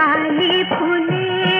आली फुले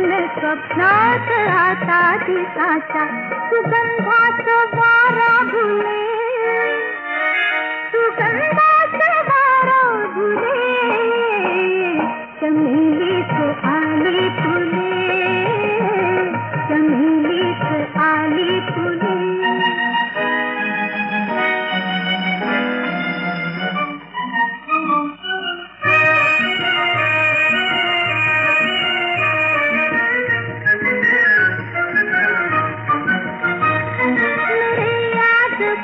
अपना कराता थी साचा सुगंधा सवारा भूले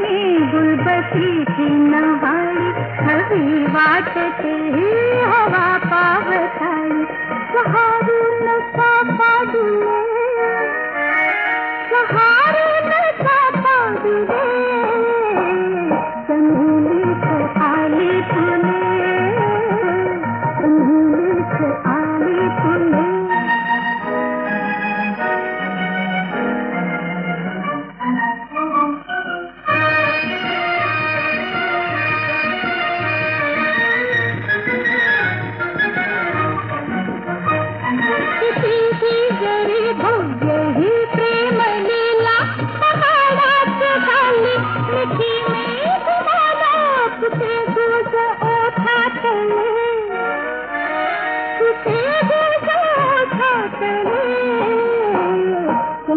में गुलबती थी नहाई हवी वाट ही हवा पावता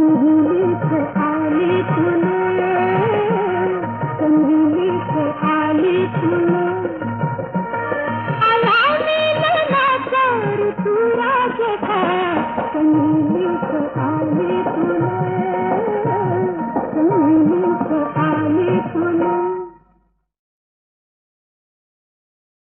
you am gonna make